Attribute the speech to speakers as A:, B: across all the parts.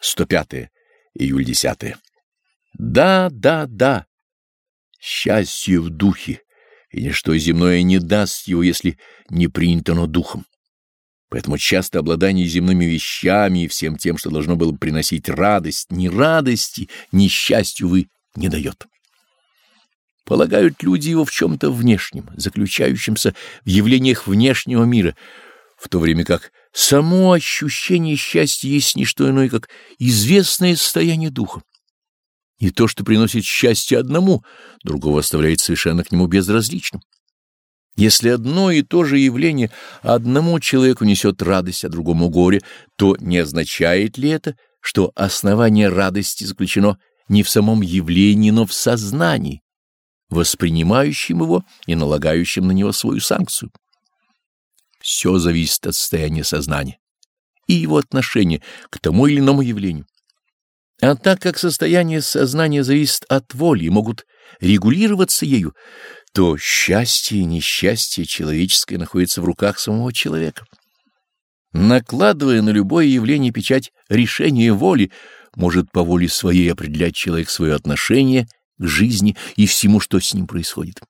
A: 105 июль 10 Да, да, да. Счастье в духе, и ничто земное не даст его, если не принято оно духом. Поэтому часто обладание земными вещами и всем тем, что должно было приносить радость, ни радости, ни счастью вы не дает. Полагают люди его в чем-то внешнем, заключающемся в явлениях внешнего мира, в то время как само ощущение счастья есть не что иное, как известное состояние духа. И то, что приносит счастье одному, другого оставляет совершенно к нему безразличным. Если одно и то же явление одному человеку несет радость, а другому горе, то не означает ли это, что основание радости заключено не в самом явлении, но в сознании, воспринимающем его и налагающем на него свою санкцию? Все зависит от состояния сознания и его отношения к тому или иному явлению. А так как состояние сознания зависит от воли и могут регулироваться ею, то счастье и несчастье человеческое находится в руках самого человека. Накладывая на любое явление печать решения воли, может по воле своей определять человек свое отношение к жизни и всему, что с ним происходит.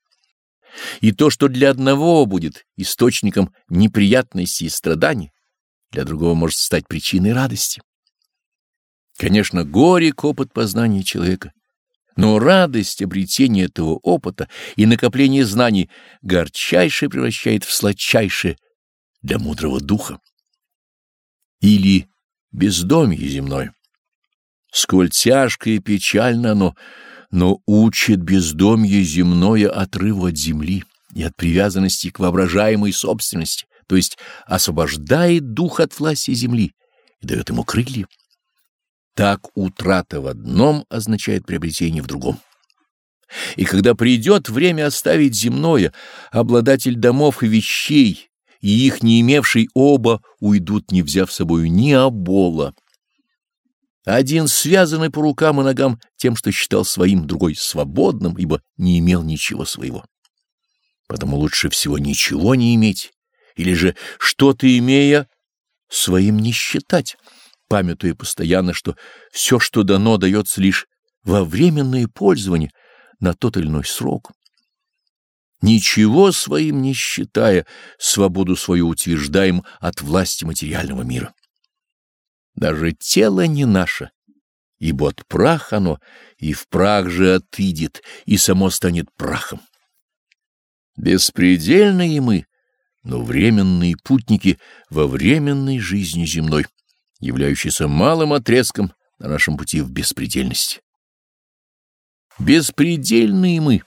A: И то, что для одного будет источником неприятностей и страданий, для другого может стать причиной радости. Конечно, горек опыт познания человека, но радость обретения этого опыта и накопление знаний горчайшее превращает в сладчайшее для мудрого духа. Или бездомье земное. Сколь тяжко и печально оно, но учит бездомье земное отрыву от земли и от привязанности к воображаемой собственности, то есть освобождает дух от власти земли и дает ему крылья. Так утрата в одном означает приобретение в другом. И когда придет время оставить земное, обладатель домов и вещей, и их не имевший оба, уйдут, не взяв с собою ни обола. Один связанный по рукам и ногам тем, что считал своим, другой свободным, ибо не имел ничего своего. Потому лучше всего ничего не иметь, или же что-то имея, своим не считать памятуя постоянно, что все, что дано, дается лишь во временное пользование на тот или иной срок. Ничего своим не считая, свободу свою утверждаем от власти материального мира. Даже тело не наше, ибо от праха оно, и в прах же отыдет, и само станет прахом. Беспредельные мы, но временные путники во временной жизни земной являющийся малым отрезком на нашем пути в беспредельность. Беспредельные мы,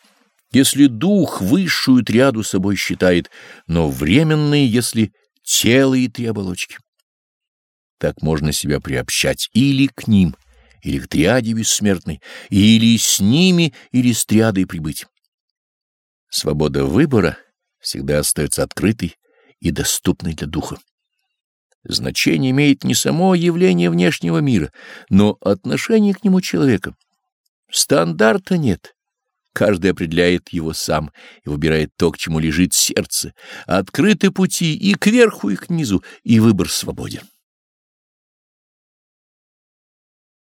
A: если дух высшую триаду собой считает, но временные, если тело и три оболочки. Так можно себя приобщать или к ним, или к триаде бессмертной, или с ними, или с триадой прибыть. Свобода выбора всегда остается открытой и доступной для духа. Значение имеет не само явление внешнего мира, но отношение к нему человека. Стандарта нет. Каждый определяет его сам и выбирает то, к чему лежит сердце. Открыты пути и кверху, и к низу, и выбор свободен.